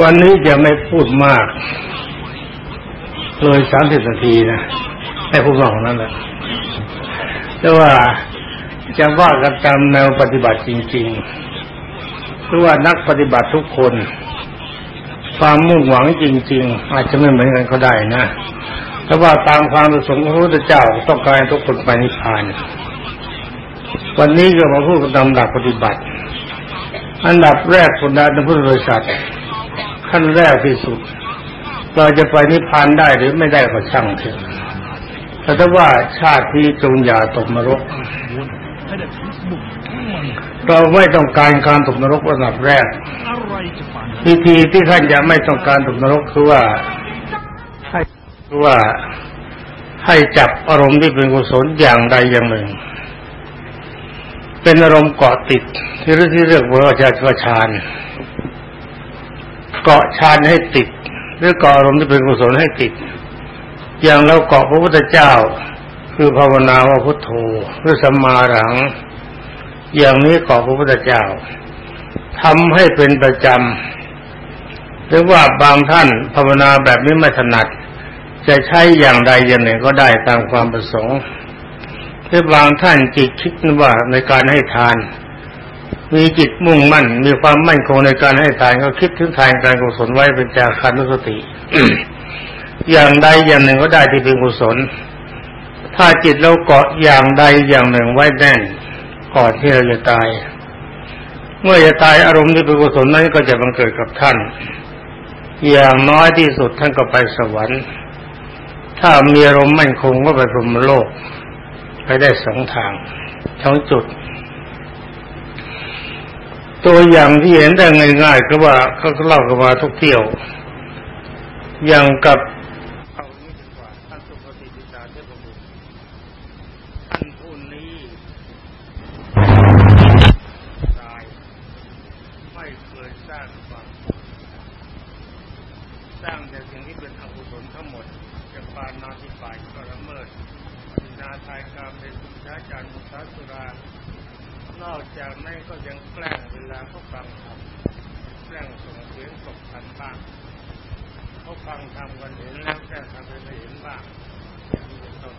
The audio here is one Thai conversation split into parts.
วันนี้จะไม่พูดมากเลยสามสิบนาทีนะให้พูดมากนั้นแหละแต่ว่าจะว่ากันตามแนวปฏิบัติจริงๆหรือว่านักปฏิบัติทุกคน ความมุ่งหวังจริง ๆ อาจจะไม่เหมือนกันก็ได้นะแต่ว่าตามความประสงค์ของพระพุทธเจ้าต้องการทุกคนไปนิพพาน วันนี้ก็มาพูดกันตามหลักปฏิบัติ อันดับแรกคนนั้นพุทธบริษัท ขั้นแรกที่สุด เราจะไปนิพพานได้หรือไม่ได้ก็ช่างเถอะแต่ถ้าว่าชาติที่จงอย่าตกนรก เราไม่ต้องการการตกนรกระดับแรกวิธีที่ท่านจะไม่ต้องการตกนรกคือว่าให้คือว่าให้จับอารมณ์ที่เป็นกุศลอย่างใดอย่างหนึ่ง เป็นอารมณ์เกาะติดที่เรียกที่เรียกว่าจะฌาน เกาะฌานให้ติด หรือเกาะอารมณ์ที่เป็นกุศลให้ติด อย่างเราเกาะพระพุทธเจ้า คือภาวนาว่าพุทโธหรือสัมมาหลัง อย่างนี้เกาะพระพุทธเจ้าทำให้เป็นประจำหรือว่าบางท่านภาวนาแบบนี้ไม่ถนัด จะใช้อย่างใดอย่างหนึ่งก็ได้ตามความประสงค์หรือบางท่านจิตคิดว่าในการให้ทาน มีจิตมุ่งมั่น มีความมั่นคงในการให้ทานก็คิดถึงทานการกุศลไว้เป็นจาคานุสติ อย่างใดอย่างหนึ่งก็ได้ที่เป็นกุศล ถ้าจิตเราเกาะอย่างใดอย่างหนึ่งไว้แน่นก่อนที่เราจะตาย เมื่อจะตายอารมณ์ที่เป็นกุศลนั้นก็จะบังเกิดกับท่าน อย่างน้อยที่สุดท่านก็ไปสวรรค์ ถ้ามีอารมณ์มั่นคงก็ไปพรหมโลก ไปได้สองทางทั้งจุด ตัวอย่างที่เห็นได้ง่ายๆก็ว่าเขาเล่ากันมาทุกเที่ยว อย่างกับเอานี้ดีกว่าท่านสุปฏิปิตาเทพบุตรท่านผู้นี้ตายไม่เคยสร้างความสร้างแต่สิ่งที่เป็นอกุศลทั้งหมดจะปานาธิบายก็ละเมิดนาทายกรรมเป็นสุชาจารมุสาสุรานอกจากนั้นก็ยังแกล้งเวลาเขาฟังธรรมแกล้งส่งเสียงตกทันบ้างเขาฟังทำกันเห็นแล้วแกล้งทำไปไม่เห็นบ้างอย่างนี้เป็นต้น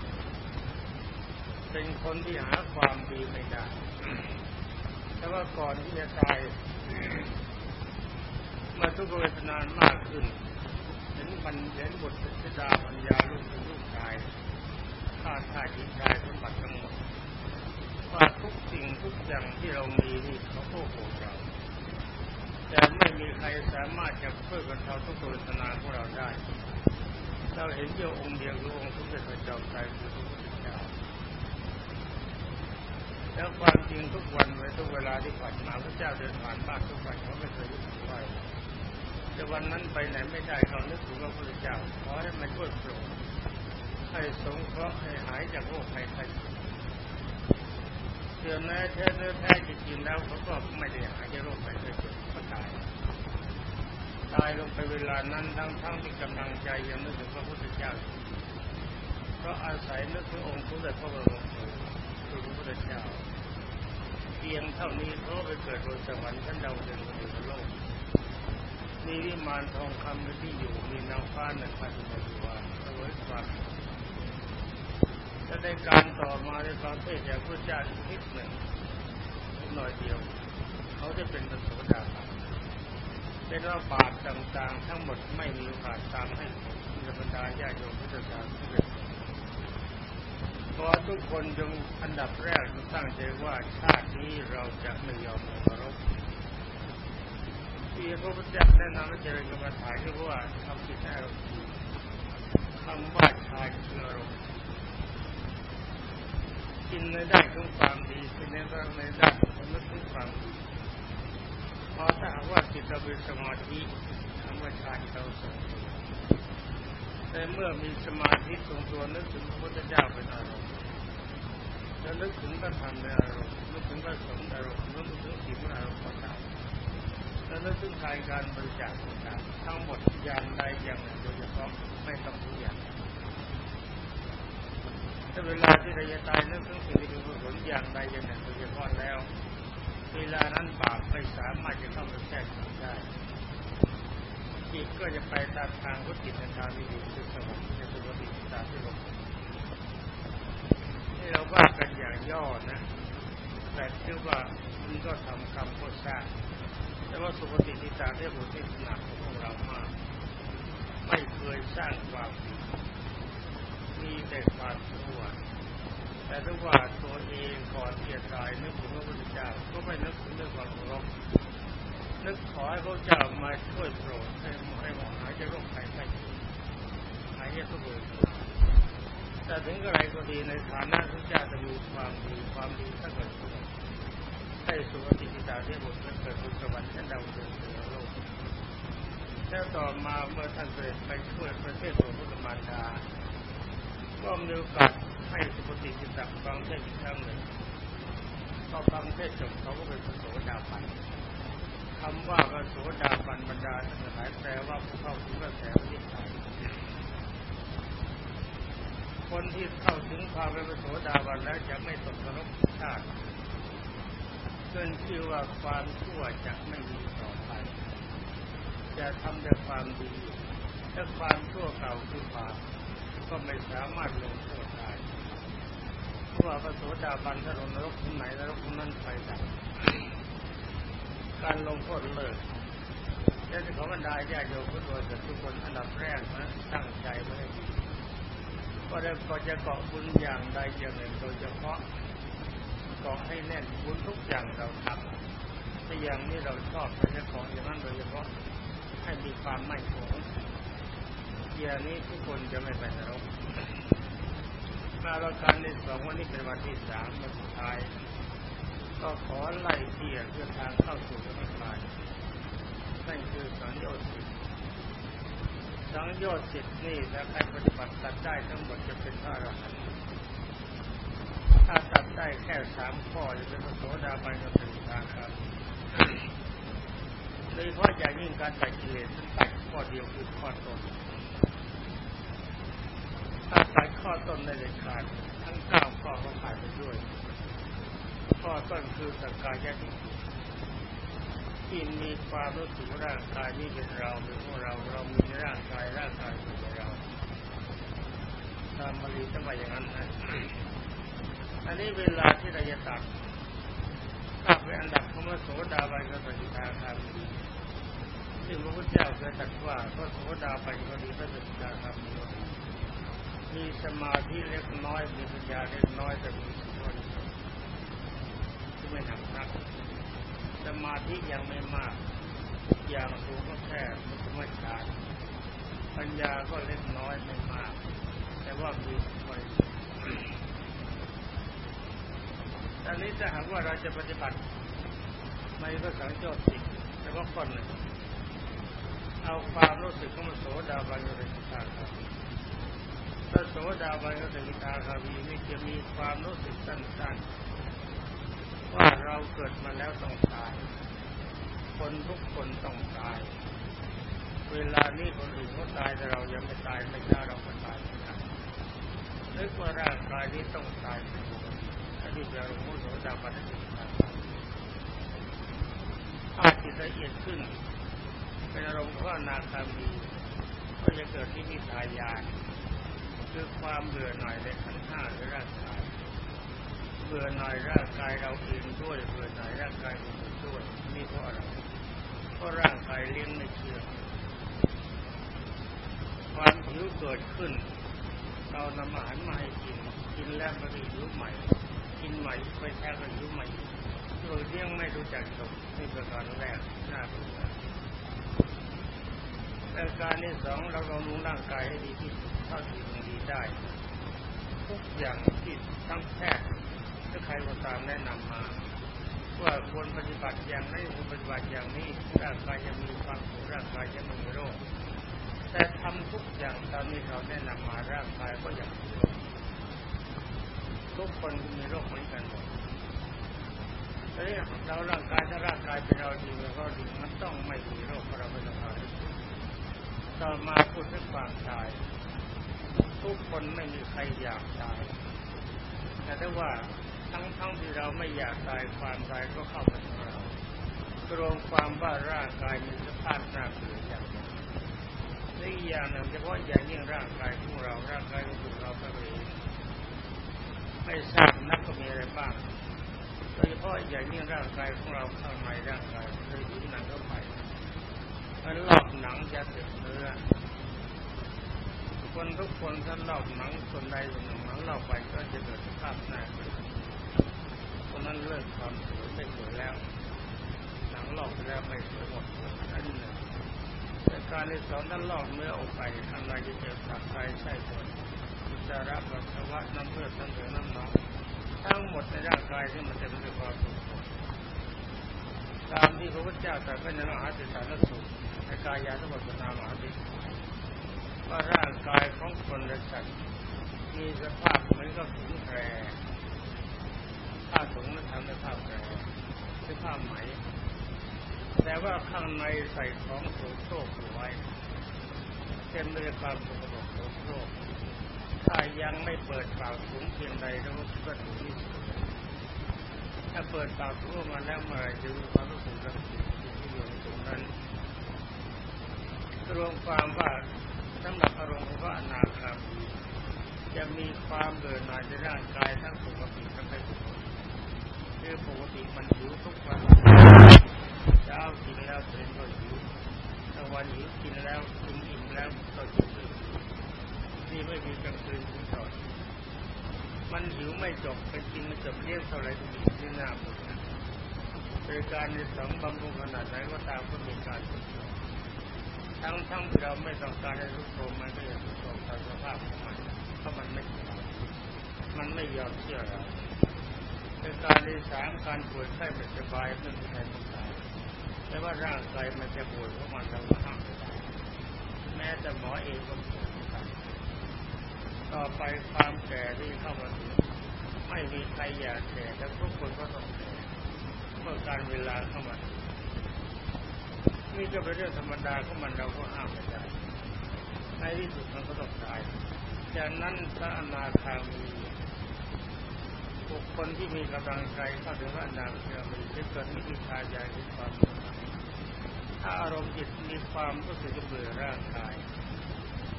เป็นคนที่หาความดีไม่ได้แต่ว่าก่อนที่จะตายมาทุกเวทนานมากขึ้นเห็นมันเห็นบทพิดาปัญญาลูกเป็นลูกชายข้าท่าหญิงชายสมบัติทั้งหมดว่าทุกสิ่งทุกอย่างที่เรามีนี่เขาโอ้โหเรา แต่ไม่มีใครสามารถจะช่วยบรรเทาทุกโดยสนาของเราได้เราเห็นเดียวองค์เดียวคือองค์สมเด็จพระเจ้าใจคือพระพุทธเแล้วความจริงทุกวันเลยทุกเวลาที่ผ่านมาพระเจ้าเดินผ่านบ้านทุกวันเขาไม่เคยรู้สึกไหวแต่วันนั้นไปไหนไม่ได้เขานึกถึงพระพุทธเจ้าขอให้มาช่วยโปรดให้สงเคราะห์ให้หายจากโรคภัยไข้เสื่อมแม้แท้เนื้อแท้จริงแล้วเขาก็ไม่ได้หายจากโรคภัยไข้เจ็บก็ตายตายลงไปเวลานั้นทั้งทั้งที่กำลังใจยังนึกถึงพระพุทธเจ้าเพราะอาศัยนึกถึงองค์สมเด็จพระบรมครูพระพุทธเจ้า พียงเท่านี้เขาไปเกิดบนสวรรค์ชั้นดาวดึงส์บนโลก มีวิมานทองคำที่อยู่มีนางฟ้าหนึ่งพันบริวารสวยความจะได้การต่อมาในประเทศจากพระเจ้าอีกนิดหนึ่งหน่อยเดียว เขาจะเป็นพระโสดาบันเป็นว่าบาปต่างๆ ทั้งหมดไม่มีโอกาสตามให้ในบรรดาญาโยมพุทธศาสนิก ขอทุกคนจงอันดับแรกตั้งใจว่าชาตินี้เราจะไม่ยอมลงนรกที่พระพุทธเจ้าแนะนำให้เจริญกรรมฐานก็ว่าทำจิตให้เราคำว่าชายคืออารมณ์กินในด้านของความดีกินในด้านในด้านของนึกถึงความดีพอถ้าว่าจิตเราเป็นสมาธิคำว่าชายเราสงแต่เมื่อมีสมาธิทรงตัวนึกถึงพระพุทธเจ้าเป็นอารมณ์ แล้วนึกถึงพระธรรมในอารมณ์นึกถึงพระสงฆ์อารมณ์นึกถึงศีลอารมณ์ต่างแล้วนึกถึงการการบริจาคต่างทั้งหมดอย่างใดอย่างหนึ่งโดยเฉพาะไม่ต้องทุกอย่างถ้าเวลาที่เราจะตายนึกถึงสิ่งที่เป็นกุศลอย่างใดอย่างหนึ่งโดยเฉพาะแล้ว เวลานั้นบาปไม่สามารถจะเข้าไปแทรกได้จิตก็จะไปตามทางพุทธิในทางที่ดีคือสงบในสุขติตามที่ลงนี่ เราว่ากันอย่างย่อนะ แต่คือว่ามันก็ทำกรรมก็สร้างแต่ว่าสุขติทิตาได้บทที่หนักของเรามากไม่เคยสร้างความดีมีแต่ความชั่วแต่ถ้าว่าตัวเองก่อนที่จะตายนึกถึงพระพุทธเจ้าก็ไม่นึกถึงเรื่องความเคารพนึกขอให้พระเจ้ามาช่วยโปรดให้ให้หมอหายจะโรคภัยไข้เจ็บหายทุกเรื่อง แต่ถึงอะไรก็ดีในฐานะพระเจ้าจะมีความดีความดีถ้าเกิดขึ้นให้สุขติตาที่บุตรเกิดบุญสวรรค์ชั้นดาวเดือนเสือโลกแล้วต่อมาเมื่อท่านเสด็จไปช่วยประเทศหลวงพุทธมารดาก็มีโอกาสให้สุปฏิจิตตัฟังเทศอีกครั้งหนึ่งก็ฟังเทศจบเขาก็เป็นพระโสดาบันคำว่าพระโสดาบันบรรดาทั้งหลายแปลว่าผู้เข้าถึงกระแสวิสัย คนที่เข้าถึงความเป็นโสดาบันแล้วจะไม่ตกนรกชาติเกินชื่อว่าความชั่วจะไม่มีต่อไป จะทำแต่ความดีถ้าความชั่วเก่าคือความก็ไม่สามารถลงโทษได้เพราะว่าพระโสดาบันถ้าลงนรกที่ไหนนรกนั้นไปได้การลงโทษเลิกแต่ที่เขาบรรดาญาโยมทุกคนทุกคนอันดับแรกนะตั้งใจไว้ดี ก็ได้ก็จะเกาะบุญอย่างใดอย่างหนึ่งโดยเฉพาะเกาะให้แน่นบุญทุกอย่างเราทำแต่อย่างนี้เราชอบเราจะเกาะอย่างนั้นโดยเฉพาะให้มีความไม่คงอย่างนี้ทุกคนจะไม่ไปนรกมาประการในสองวันนี้เป็นวันที่สามวันสุดท้าย ก็ขอไล่เที่ยเพื่อทางเข้าสู่ธรรมกายนั่นคือสังโยชน์ สังโยชน์สินี่ถ้าใครปฏิบัติตัดได้ทั้งหมดจะเป็นพระอรหันต์ถ้าตัดได้แค่สามข้อจะเป็นพระโสดาบันก็เป็นทางครับโดยเฉพาะอย่างยิ่งการตัดกิเลสนั้นตัดข้อเดียวคือข้อต้นถ้าตัดข้อต้นได้เด็ดขาดทั้งเก้าข้อก็ขาดไปด้วย ข้อต้นคือสังกายทิฏฐ ที่มีความรู้สึกร่างกายนี้เป็นเราเป็นของเรา เรามีร่างกายร่างกายเป็นเราตามมาลีต้องมาอย่างนั้นนะอันนี้เวลาที่เราจะตัดถ้าเป็นอันดับของพระโสดาบันก็ปฏิทาคามีซึ่งพระพุทธเจ้าเคยตรัสว่าพระโสดาบันก็ดีพระสกิทาคามีมีสมาธิเล็กน้อยมีปัญญาเล็กน้อยแต่มีสุขที่ไม่หนักนัก สมาธิยังไม่มาก อย่างสูงก็แค่สมัชาปัญญาก็เล็กน้อยไม่มาก แต่ว่ามีบริสุทธิ์ตอนนี้ถ้าหากว่าเราจะปฏิบัติในพระสังโจทย์สิแต่ว่าคนหนึ่งเอาความรู้สึกของโสดาบันอยู่ในตาครับพระโสดาบันกับสกิทาคาวีนี่จะมีความรู้สึกสั้นๆ ว่าเราเกิดมาแล้วต้องตาย คนทุกคนต้องตาย เวลานี้คนอื่นเขาตายแต่เรายังไม่ตายไม่ช้าเราก็ตายนะนึกว่าร่างกายนี้ต้องตายเป็นปกติอันนี้เป็นอารมณ์โสดาบันสกิทาคาวีถ้าจิตละเอียดขึ้นเป็นอารมณ์ของนาคามีก็จะเกิดที่มิทายานคือความเบื่อหน่ายในขันห้าในร่างกาย บื่อหน่ายร่างกายเราเองด้วยเบื่อหน่ายร่างกายคนอื่นด้วยนี่เพราะอะไรเพราะร่างกายเลี้ยงไม่เชื่อความหิวเกิดขึ้น เรานำอาหารมาให้กินกินแล้วมันหิวใหม่ กินใหม่ไปแท้ก็หิวใหม่โดยเลี้ยงไม่รู้จักจบนี่ประการแรกน่าเบื่อแต่การที่สองเราลองรู้ร่างกายให้ดีที่สุดเท่าที่มันดีได้ ทุกอย่างที่ทั้งแพทย์ ถ้าใครก็ตามแนะนำมา ว่าควรปฏิบัติอย่างนี้ควรปฏิบัติอย่างนี้ร่างกายจะมีความสุขร่างกายจะไม่มีโรค แต่ทำทุกอย่างตอนนี้เราแนะนำมาร่างกายก็ยังมีโรคทุกคนมีโรคเหมือนกันหมดแต่เราร่างกายถ้าร่างกายเป็นเราดีมันก็ดีมันต้องไม่มีโรคเพราะเราไม่ต้องการต่อมาพูดถึงความตาย ทุกคนไม่มีใครอยากตาย แต่ถ้าว่า ทั้งทั้งที่เราไม่อยากตายความตายก็เข้ามาถึงเรารวมความว่าร่างกายมีสภาพน่าเกลียดอย่างนี้อย่างหนึ่งเฉพาะอย่างยิ่งร่างกายของเราร่างกายของเราก็เลยไม่ทราบนักก็มีอะไรบ้างโดยเฉพาะอย่างยิ่งร่างกายของเราข้างในร่างกายเคยผิวหนังเข้าไปมันลอกหนังจะติดเนื้อคนทุกคนถ้าลอกหนังคนใดคนหนึ่งหนังลอกไปก็จะเกิดสภาพหน้าเกลี ยดคนนั้นเลิกความสวยไม่สวยแล้ว หนังหลอกไปแล้วไม่สวยหมดนั่นหนึ่งแต่การที่สอนท่านหลอกเนื้อออกไปข้างในจะเจอสักไฟใช่คนอุจจาระปัสสาวะน้ำเลือดน้ำเหลืองน้ำหนองทั้งหมดในร่างกายที่มันจะเป็นความสุขตามที่พระพุทธเจ้าตรัสไว้ในมหาสิทธานสูตรในกายาทุบทนามหาสิทว่าร่างกายของคนและสัตว์มีสภาพเหมือนกับถุงแพร ผ้าถุงนั้นทำด้วยผ้าแพรด้วยผ้าไหม แต่ว่าข้างในใส่ของโสโครกไว้เต็มด้วยความสกปรกโสโครกถ้ายังไม่เปิดปากถุงเพียงใดแล้วก็ถุงนี้ถ้าเปิดปากถุงมาแล้วเมื่อไรจะมีความรู้สึกรังเกียจที่อยู่ในถุงนั้นรวมความว่าสำหรับอารมณ์ของพระอนาคามีจะมีความเบื่อหน่ายในร่างกายทั้งปกติทั้งไม่ปกติ คือปกติมันหิวทุกวันจะเอากินแล้วเป็นก็หิวถ้าวันหิวกินแล้วกินอิ่มแล้วก็หิวนี่ไม่มีกลางคืนที่ต่อมันหิวไม่จบไปกินมันจบเลี้ยงเท่าไรก็มีที่หน้าหมดนะโดยการในสองบำรุงขนาดไหนก็ตามก็มีการทุกข์ทั้งทั้งเราไม่ต้องการให้ทุกโทมันก็ยังทุกโทมตามสภาพของมันเพราะมันไม่มันไม่ยอมเชื่อเรา เป็นการที่สามการปวยไข้ไม่สบายไม่มีใครสงสารแต่ว่าร่างกายมันจะปวยเพราะมันเราก็ห้ามไม่ได้แม้แต่หมอเองก็ป่วยกันต่อไปความแก่ที่เข้ามาถึงไม่มีใครอยากแก่แต่ทุกคนก็ต้องแก่เมื่อการเวลาเข้ามานี่ก็เป็นเรื่องธรรมดาของมันเราก็ห้ามไม่ได้ในที่สุดมันก็ต้องตายจากนั้นพระอนาคามี บุคคลที่มีกำลังใจเข้าถึงพระอนาคามีจะเกิดมิติชาญาณความถ้าอารมณ์จิตมีความรู้สึกเบื่อร่างกาย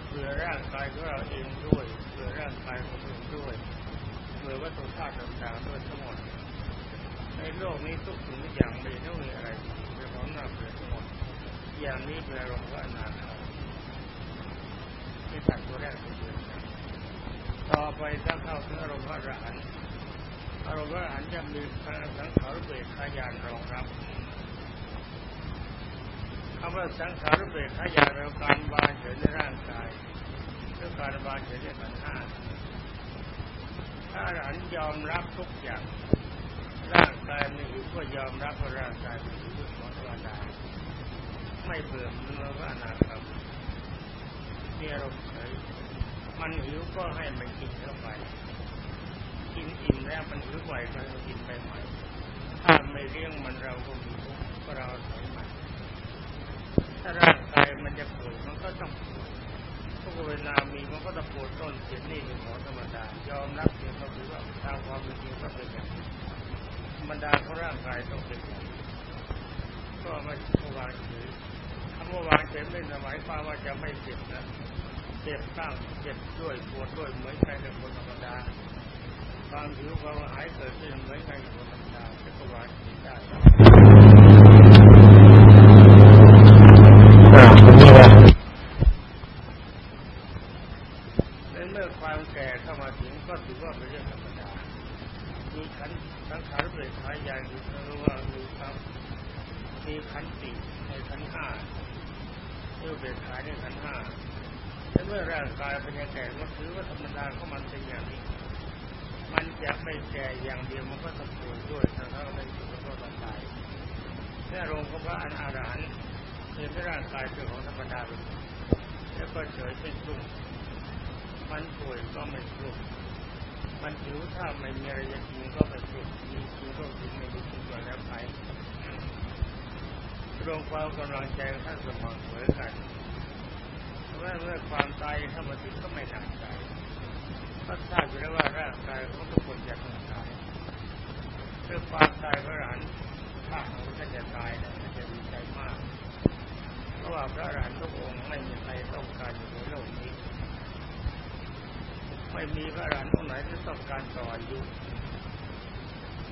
เบื่อร่างกายของเราเองด้วยเบื่อร่างกายของคนอื่นด้วยเบื่อวัตถุธาตุต่างๆด้วยทั้งหมดในโลกนี้ทุกสิ่งทุกอย่างไม่ต้องมีอะไรเป็นของน่าเบื่อทั้งหมดอย่างนี้เป็นอารมณ์ว่าอนาคาที่ตัดตัวแรกต่อไปถ้าเข้าถึงอารมณ์พระอรหันต์ อารมณ์พระอรหันต์จะมีพระสังขารเบกขายานรองรับคำว่าสังขารเบกขายานเราการบานเฉยในร่างกายหรือการบานเฉยในขันห้าถ้าอรหันต์ยอมรับทุกอย่างร่างกายไม่หิวก็ยอมรับว่าร่างกายไม่หิวของธรรมดาไม่เบื่อเนื้อว่านาครับมีอารมณ์เฉยมันหิวก็ให้มันกินเข้าไป กินอิ่มแล้วมันหิวไหวก็กินไปใหม่ถ้าไม่เลี้ยงมันเราก็มีทุกข์ก็เราถอยมันถ้าร่างกายมันจะป่วยมันก็ต้องป่วยทุกเวลามีมันก็ต้องปวดต้นเสียนี่เป็นของธรรมดายอมรับเสียเขาถือว่าตามความเป็นจริงก็เป็นอย่างธรรมดาของร่างกายต้องเป็นอย่างก็ไม่วางเฉยคำว่าวางเฉยไม่หมายความว่าจะไม่เจ็บนะเจ็บบ้างเจ็บด้วยปวดด้วยเหมือนใครเป็นคนธรรมดา ความหิวความหายเกิดขึ้นเหมือนใครเป็นคนธรรมดาจะก็วางเฉยได้เมื่อความแก่เข้ามาถึงก็ถือว่าเป็นเรื่องธรรมดา มีขันสังขารเปลี่ยขายใหญ่รู้ว่ามีครับมีขันติในขันห้าเมื่อเปลี่ยนขายในขันห้าแต่เมื่อร่างกายเป็นอย่างแก่ก็ถือว่าธรรมดาของมันเป็นอย่าง จะไม่แก่อย่างเดียวมันก็ต้องป่วยด้วยถ้าเราไม่สุขก็ต้องตายแค่รงของพระอนาคาเห็นร่างกายเป็นของธรรมดาแล้วก็เฉยเป็นรุ่งมันป่วยก็ไม่ทุกข์มันหิวถ้าไม่มีอะไรจะกินก็ไม่ทุกข์มีกินก็กินไม่มีกินก็แล้วไปรวมความกำลังใจท่านสมองเหมือนกันเมื่อเมื่อความตายเข้ามาถึงก็ไม่หนักใจ ก็ทราบอยู่แล้วว่าร่างกายของทุกคนจะต้องตายเรื่องความตายพระหลานถ้าเขาจะตายเนี่ยจะดีใจมาก เพราะว่าพระอรหันต์ทุกองค์ไม่มีใครต้องการอยู่ในโลกนี้ ไม่มีพระอรหันต์องค์ไหนที่ต้องการต่ออายุ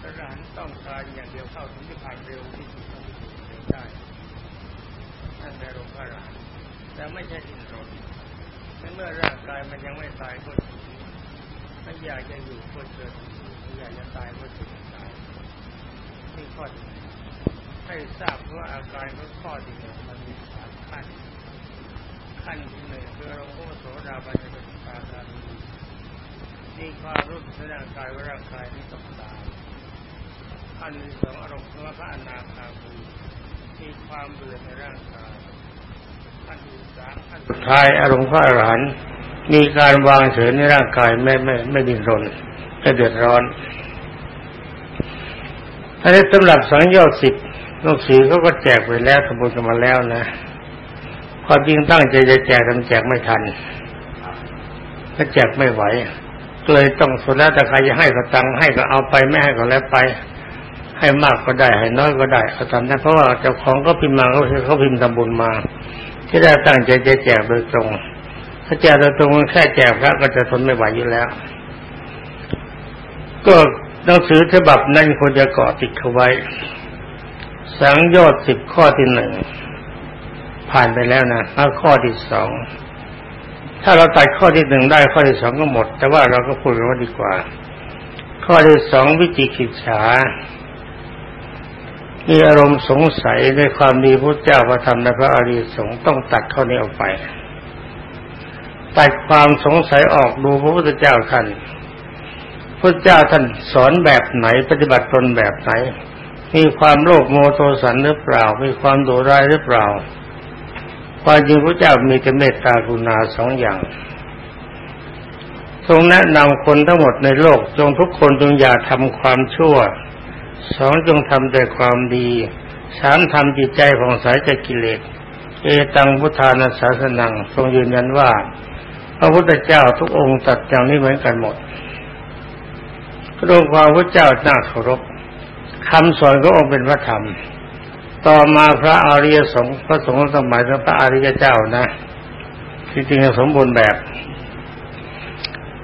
พระอรหันต์ต้องการอย่างเดียวเข้าถึงที่ผ่านเร็วที่สุดเท่าที่จะเร็วได้นั่นแปลว่าพระอรหันต์แต่ไม่ใช่ดิ้นรนในเมื่อร่างกายมันยังไม่ตายก็ถึง ไม่อยากจะอยู่ก็เจอไม่อยากจะตายก็ถึงตายนี่ข้อที่ให้ทราบว่าอาการของข้อที่หนึ่งมันมีสามขั้น ขั้นที่หนึ่งคือเราโอโสดาบันเป็นตาการมีความรู้สึกในร่างกายว่าร่างกายนี้ต้องตายขั้นที่สองอารมณ์ของพระอนาคามีมีความเบื่อในร่างกายขั้นที่สามขั้นสุดท้ายอารมณ์พระอรหันต์ มีการวางเฉยในร่างกายไม่ไม่ไม่ดิ้นรนไม่เดือดร้อนอันนี้สำหรับสังโยชน์สิบลูกศิษย์เขาก็แจกไปแล้วสมบูรณ์กันมาแล้วนะความจริงตั้งใจจะแจกกันแจกไม่ทันก็แจกไม่ไหวเลยต้องสุดแล้วแต่ใครจะให้ก็ตังให้ก็เอาไปไม่ให้ก็แล้วไป ให้มากก็ได้ให้น้อยก็ได้เอาตามนั้นเพราะว่าเจ้าของก็พิมพ์มาเขาเขาพิมพ์ทำบุญมา ที่ได้ตั้งใจจะแจกโดยตรง ถ้าแจกโดยตรงแค่แจกพระก็จะทนไม่ไหวอยู่แล้ว ก็หนังสือฉบับนั้นควรจะเกาะติดเขาไว้ สังโยชน์สิบข้อที่หนึ่งผ่านไปแล้วนะมาข้อที่สองถ้าเราตัดข้อที่หนึ่งได้ข้อที่สองก็หมด แต่ว่าเราก็พูดกันว่าดีกว่า ข้อที่สองวิจิกิจฉามีอารมณ์สงสัยในความดีพระเจ้าพระธรรมและพระอริยสงฆ์ต้องตัดข้อนี้ออกไป ตัดความสงสัยออกดูพระพุทธเจ้าท่านพระเจ้าท่านสอนแบบไหนปฏิบัติตนแบบไหน มีความโลภโมโทสันหรือเปล่า มีความดุร้ายหรือเปล่าความจริงพระเจ้ามีแต่เมตตากรุณาสองอย่าง ทรงแนะนำคนทั้งหมดในโลก จงทุกคนจงอย่าทำความชั่วสองจงทำแต่ความดีสามทำจิตใจของสายจากกิเลสเอตังพุทธานาสาสนัง ทรงยืนยันว่า ระพุทธเจ้าทุกองค์ตัดอย่างนี้เหมือนกันหมดรวมความพระเจ้าน่าเคารพคำสอนก็องค์เป็นพระธรรม ต่อมาพระอริยสงฆ์พระสงฆ์สมัยพระอริยเจ้านะที่จริงสมบูรณ์แบบ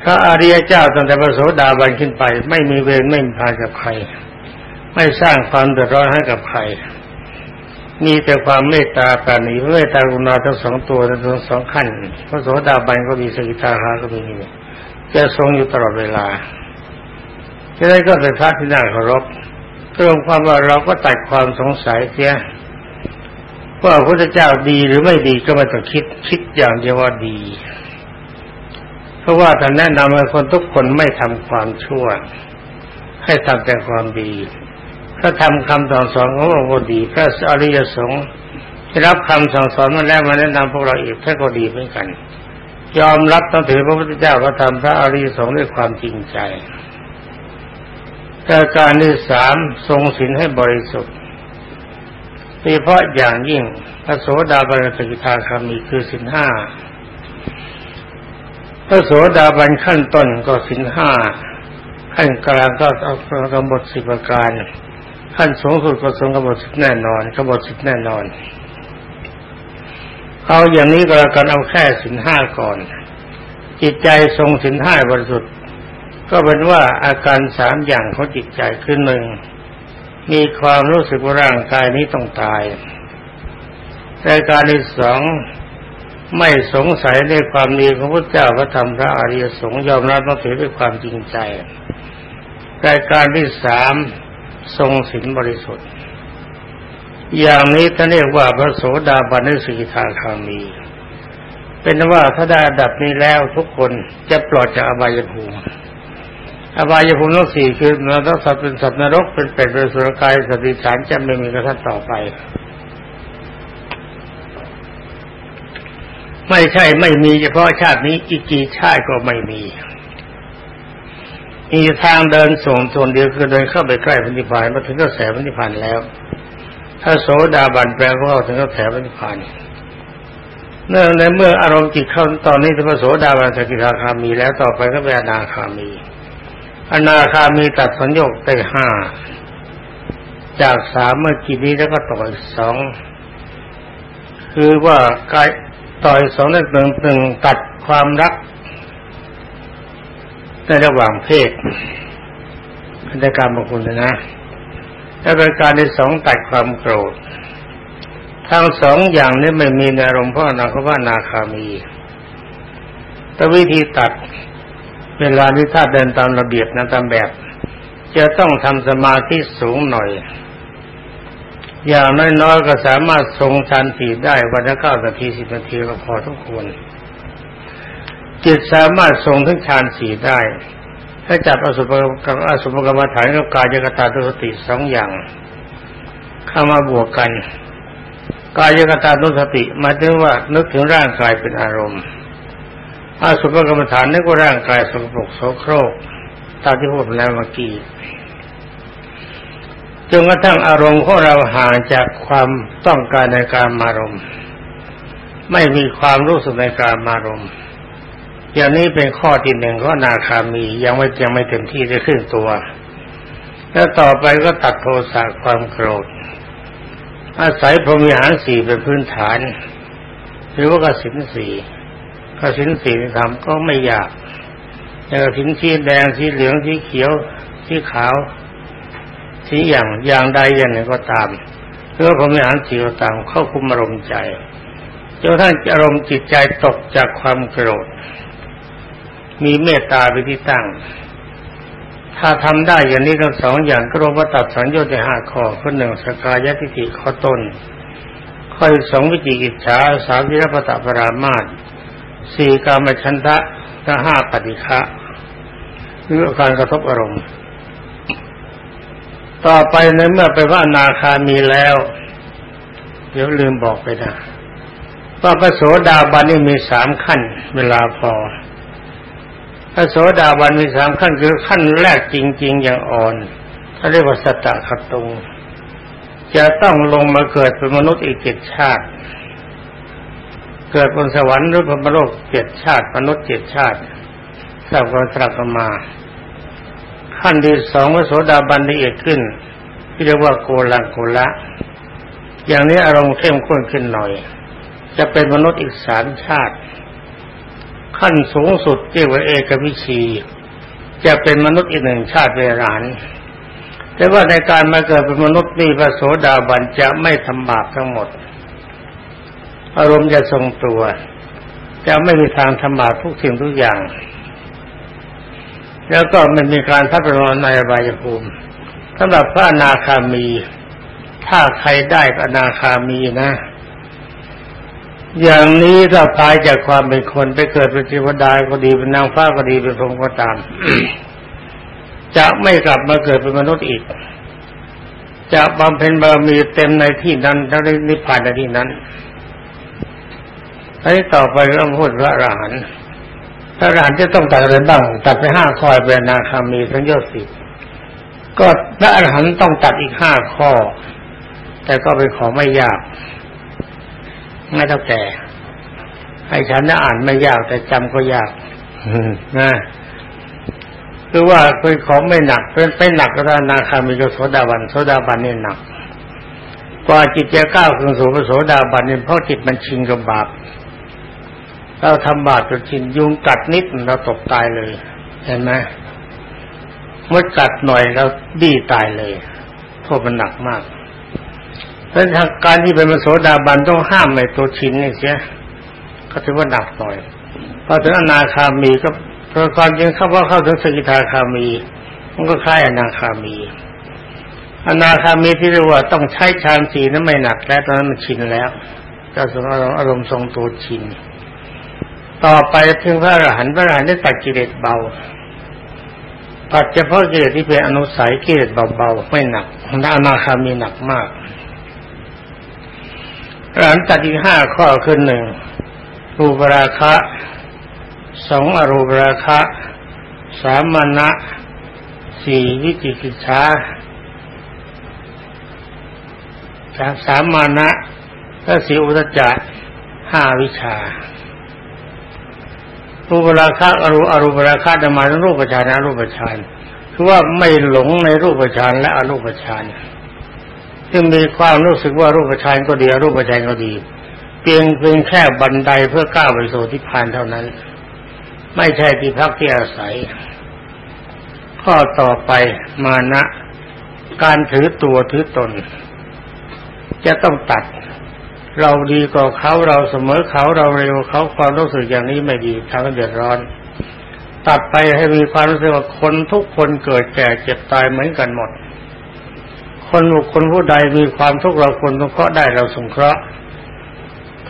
พระอริยเจ้าตั้งแต่พระโสดาบันขึ้นไป ไม่มีเวรไม่มีพากับใคร ไม่สร้างความเดือดร้อนให้กับใคร มีแต่ความเมตตาปราณีเมตตากรุณาทั้งสองตัวทั้งสองขั้นพระโสดาบันก็มีสกิทาหาก็มีจะทรงอยู่ตลอดเวลาจะได้ก็เป็นพระที่น่าเคารพรวมความว่าเราก็ตัดความสงสัยเสียว่าพระเจ้าดีหรือไม่ดีก็ไม่ต้องคิดคิดอย่างเดียวว่าดี เพราะว่าท่านแนะนำให้คนทุกคนไม่ทำความชั่ว ให้ทำแต่ความดี ถ้าทำคำสั่งสอนของพระองค์ดี พระอริยสงฆ์ที่รับคำสั่งสอนมาแล้วมาแนะนำพวกเราอีกท่านก็ดีเหมือนกัน ยอมรับต้องถือพระพุทธเจ้าพระธรรมพระอริยสงฆ์ด้วยความจริงใจประการที่สามทรงศีลให้บริสุทธิ์โดยเฉพาะอย่างยิ่งพระโสดาบันสกิทาคามีคือศีลห้าพระโสดาบันขั้นต้นก็ศีลห้าขั้นกลางก็เอากำหนดสิบประการ ขั้นสูงสุดก็ทรงกำหนดสิบแน่นอนกำหนดสิบแน่นอน เอาอย่างนี้ก็แล้วกันเอาแค่สินห้าก่อน จิตใจทรงสินห้าบริสุทธิ์ก็เป็นว่าอาการสามอย่างของจิตใจคือหนึ่งมีความรู้สึกว่าร่างกายนี้ต้องตายรายการที่สองไม่สงสัยในความดีของพระเจ้าพระธรรมพระอริยสงฆ์ยอมรับนับถือด้วยความจริงใจ รายการที่สาม ทรงศีลบริสุทธิ์ อย่างนี้ท่านเรียกว่าพระโสดาบันสิกขาคามี เป็นว่าถ้าได้ดับนี้แล้วทุกคนจะปลอดจากอบายภูมิอบายภูมิทั้งสี่คือนรกสัตว์เป็นสัตว์นรกเป็นเป็ดเป็นสุรกายสติฉานจะไม่มีกระทันต่อไป ไม่ใช่ไม่มีเฉพาะชาตินี้อีกกี่ชาติก็ไม่มี มีทางเดินส่งส่วนเดียวคือเดินเข้าไปใกล้พันธิพานมาถึงก็แสพันธิพานแล้ว ถ้าโสดาบันแปลว่าถึงก็แสพันธิพานเนื่องในเมื่ออารมณ์จิตเข้าตอนนี้ถ้าโสดาบันสกิทาคามีแล้วต่อไปก็เป็นอนาคามี อนาคามีตัดสัญญกได้ห้าจากสามเมื่อกี้นี้แล้วก็ต่ออีกสองคือว่ากายต่อยสองเรื่องหนึ่งหนึ่งตัดความรัก ในระหว่างเพศในการบางคนนะและประการที่สองตัดความโกรธ ทั้งสองอย่างนี้ไม่มีในอารมณ์พราะนาคว่านาคามี แต่วิธีตัดเวลาที่ถ้าเดินตามระเบียบนะตามแบบ จะต้องทำสมาธิสูงหน่อย อย่างน้อยๆก็สามารถทรงฌานสี่ได้วันละเก้านาทีสิบนาทีก็พอทุกคน จิตสามารถทรงถึงฌานสี่ได้ ถ้าจับอสุภกับอสุภกรรมฐานกับกายกตาตุสติสองอย่างเข้ามาบวกกัน กายกตาตุสติหมายถึงว่านึกถึงร่างกายเป็นอารมณ์อสุภกรรมฐานนึกว่าร่างกายสกปรกโสโครกตามที่พูดแล้วเมื่อกี้จนกระทั่งอารมณ์ของเราห่างจากความต้องการในการมารมไม่มีความรู้สึกในการมารมณ์ อย่างนี้เป็นข้อที่หนึ่งข้อนาคามียังไม่ยังไม่เต็มที่ได้ครึ่งตัว แล้วต่อไปก็ตัดโทสะความโกรธ อาศัยพรหมิหารสี่เป็นพื้นฐาน หรือว่ากสินสี่กสินสี่ทำก็ไม่ยากอย่างกสินสีแดงสีเหลืองสีเขียวสีขาวสีอย่างอย่างใดอย่างหนึ่งก็ตามเพื่อพรหมิหารสี่ก็ตามเข้าคุมอารมณ์ใจจนท่านอารมณ์จิตใจตกจากความโกรธ มีเมตตาเป็นที่ตั้ง ถ้าทำได้อย่างนี้ทั้งสองอย่างก็รวมว่าตัดสัญญาในห้าข้อข้อหนึ่งสกายทิฏฐิข้อต้น ข้อสองวิจิกิจฉาสามวิรปตปรามาตสี่กามชันทะและห้าปฏิฆะหรือการกระทบอารมณ์ ต่อไปในเมื่อไปว่านาคามีแล้ว เดี๋ยวลืมบอกไปนะว่าพระโสดาบันนี่มีสามขั้นเวลาพอ ระโสดาบันมีสามขั้นคือขั้นแรกจริง ๆ อย่างอ่อนเขาเรียกว่าสตะขตุงจะต้องลงมาเกิดเป็นมนุษย์อีกเจ็ดชาติ เกิดบนสวรรค์หรือพรมโลกเจ็ดชาติ มนุษย์เจ็ดชาติสร้างความตรักมา ขั้นที่สองพระโสดาบันละเอียดขึ้นที่เรียกว่าโกลังโกละ อย่างนี้อารมณ์เข้มข้นขึ้นหน่อย จะเป็นมนุษย์อีกสามชาติ ขั้นสูงสุดเรียกว่าเอกวิชีจะเป็นมนุษย์อีกหนึ่งชาติเวรานแต่ว่าในการมาเกิดเป็นมนุษย์นี่พระโสดาบันจะไม่ทำบาปทั้งหมด อารมณ์จะทรงตัว จะไม่มีทางทำบาปทุกสิ่งทุกอย่าง แล้วก็ไม่มีการทับรอนในอบายภูมิสำหรับพระอนาคามี ถ้าใครได้อนาคามีนะ อย่างนี้ถ้าพายจากความเป็นคนไปเกิดเป็นเทวดาก็ดีเป็นนางฟ้าก็ดีเป็นพรหมก็ตาม จะไม่กลับมาเกิดเป็นมนุษย์อีก จะบำเพ็ญบารมีเต็มในที่นั้นแล้วได้นิพพานในที่นั้นอันนี้ต่อไปเรื่องพูดพระอรหันต์พระอรหันต์จะต้องตัดอะไรบ้าง ตัดไปห้าข้อเป็นนาคามีทั้งยอดสิบก็พระอรหันต์ต้องตัดอีกห้าข้อ แต่ก็เป็นของไม่ยาก ไม่เท่าแก่ให้ฉันน่ะอ่านไม่ยากแต่จำก็ยากนะคือว่าเป็นของไม่หนักเป็นไปหนักก็ได้นาคามีก็โสดาบันโสดาบันนี่หนักกว่าจิตจะก้าวขึ้นสู่โสดาบันนี่เพราะจิตมันชิงกับบาปเราทำบาปจนชินยุงกัดนิดเราตกตายเลย เห็นไหมมดกัดหน่อยเราบี้ตายเลยโทษมันหนักมาก เพราะทางการที่เป็นมโสดาบันต้องห้ามในตัวชินนี่เสียก็ถือว่าหนักหน่อยพอถึงอนาคามีก็เพราะความจริงเข้าว่าเข้าถึงสกิทาคามี มันก็คล้ายอนาคามี อนาคามีที่เรียกว่าต้องใช้ฌานสีนั้นไม่หนักแล้วตอนนั้นมันชินแล้วก็สงอารมณ์ทรงตัวชิน ต่อไปถึงพระอรหันต์พระอรหันต์ได้ตัดกิเลสเบาตัดเฉพาะกิเลสที่เป็นอนุสัยกิเลสเบาๆไม่หนักอนาคามีหนักมาก หลังตัดอีกห้าข้อขึ้นหนึ่งรูปราคะสองอรูปราคะสามมณะสี่วิจิกิจฉาสามมานะและสีอุตจักห้าวิชารูปราคะอรูอรูปราคะจะมาทั้งรูปฌานอรูปฌานคือว่าไม่หลงในรูปฌานและอรูปฌาน ซึ่งมีความรู้สึกว่ารูปฌานก็ดีรูปฌานก็ดี เพียงเพียงแค่บันไดเพื่อก้าวไปสู่ที่พานเท่านั้น ไม่ใช่ที่พักที่อาศัย ข้อต่อไปมานะ การถือตัวถือตน จะต้องตัด เราดีกว่าเขาเราเสมอเขาเราเร็วเขาความรู้สึกอย่างนี้ไม่ดีทำให้เดือดร้อนตัดไปให้มีความรู้สึกว่าคนทุกคนเกิดแก่เจ็บตายเหมือนกันหมด คนบุคคลผู้ใดมีความทุกข์เราคนสงเคราะห์ได้เราสงเคราะห์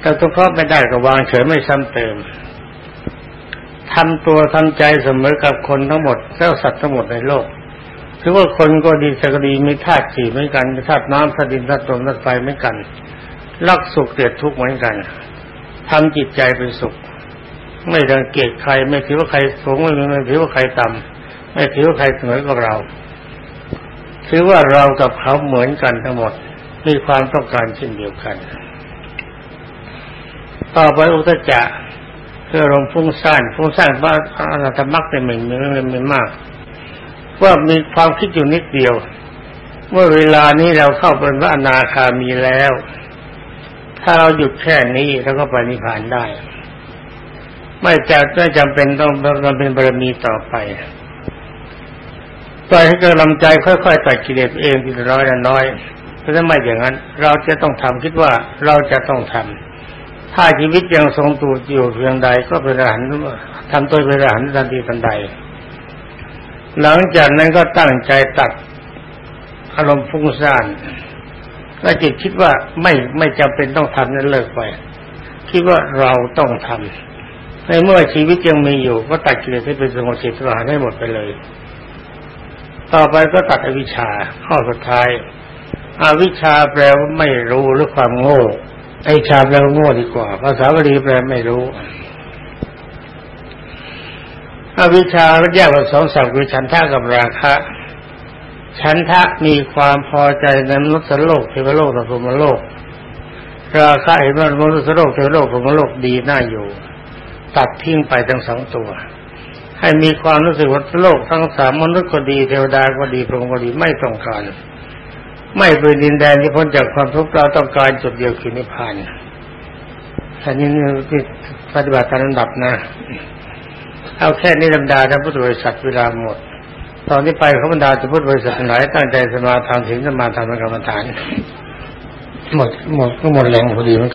แต่สงเคราะห์ไม่ได้ก็วางเฉยไม่ซ้ำเติมทำตัวทำใจเสมอกับคนทั้งหมดแล้วสัตว์ทั้งหมดในโลกถือว่าคนก็ดีสักดีมีธาตุสี่เหมือนกันมีธาตุน้ำธาตุดินธาตุลมธาตุไฟเหมือนกัน รักสุขเกลียดทุกข์เหมือนกันทำจิตใจเป็นสุข ไม่รังเกียจใคร ไม่ถือว่าใครสูงไม่ไม่ถือว่าใครต่ำไม่ถือว่าใครเสมอกับเรา ถือว่าเรากับเขาเหมือนกันทั้งหมดมีความต้องการเช่นเดียวกัน ต่อไปอุตจะเพื่อลงฟุ้งซ่านฟุ้งซ่านว่าอนาตมักเป็นเหมือนไม่มาก ว่ามีความคิดอยู่นิดเดียว เมื่อเวลานี้เราเข้าเป็นพระอนาคามีแล้ว ถ้าเราหยุดแค่นี้เราก็ไปนิพพานได้ ไม่จะไม่จำเป็นต้องต้องเป็นบารมีต่อไป ปล่อยให้กำลังใจค่อยๆตัดกิเลสเองทีละน้อยละน้อยถ้าไม่อย่างนั้น เราจะต้องทำคิดว่าเราจะต้องทำถ้าชีวิตยังทรงตัวอยู่เพียงใดก็เป็นอรหันต์ทำตัวเป็นอรหันต์ทันทีทันใด หลังจากนั้นก็ตั้งใจตัดอารมณ์ฟุ้งซ่านและจิตคิดว่าไม่ไม่จำเป็นต้องทำนั้นเลิกไปคิดว่าเราต้องทำในเมื่อชีวิตยังมีอยู่ ก็ตัดกิเลสให้เป็นสงบจิตสลายให้หมดไปเลย ต่อไปก็ตัดอวิชชาข้อสุดท้ายอวิชชาแปลว่าไม่รู้หรือความโง่ไอชาแปลว่าโง่ดีกว่า ภาษาบาลีแปลไม่รู้อวิชชาก็แยกเป็นสองสัพท์คือฉันทะกับราคะ ฉันทะมีความพอใจในมนุษย์โลกเทวโลกและพรหมโลก ราคะเห็นว่ามนุษย์โลกเทวโลกพรหมโลกดีน่าอยู่ ตัดทิ้งไปทั้งสองตัว ให้มีความรู้สึกว่าโลกทั้งสามมนุษย์ก็ดีเทวดาก็ดีพรหมก็ดีไม่ต้องการ ไม่เป็นดินแดนที่พ้นจากความทุกข์เราต้องการจุดเดียวคือนิพพานอันนี้ที่ปฏิบัติตามลำดับนะ เอาแค่นี้ลำดาท่านพุทธบริษัทเวลาหมด ตอนนี้ไปขบรรดาจะพุทธบริษัทไหนตั้งใจสมาทานถึงสมาทานกรรมฐาน หมดหมดก็หมดแรงพอดี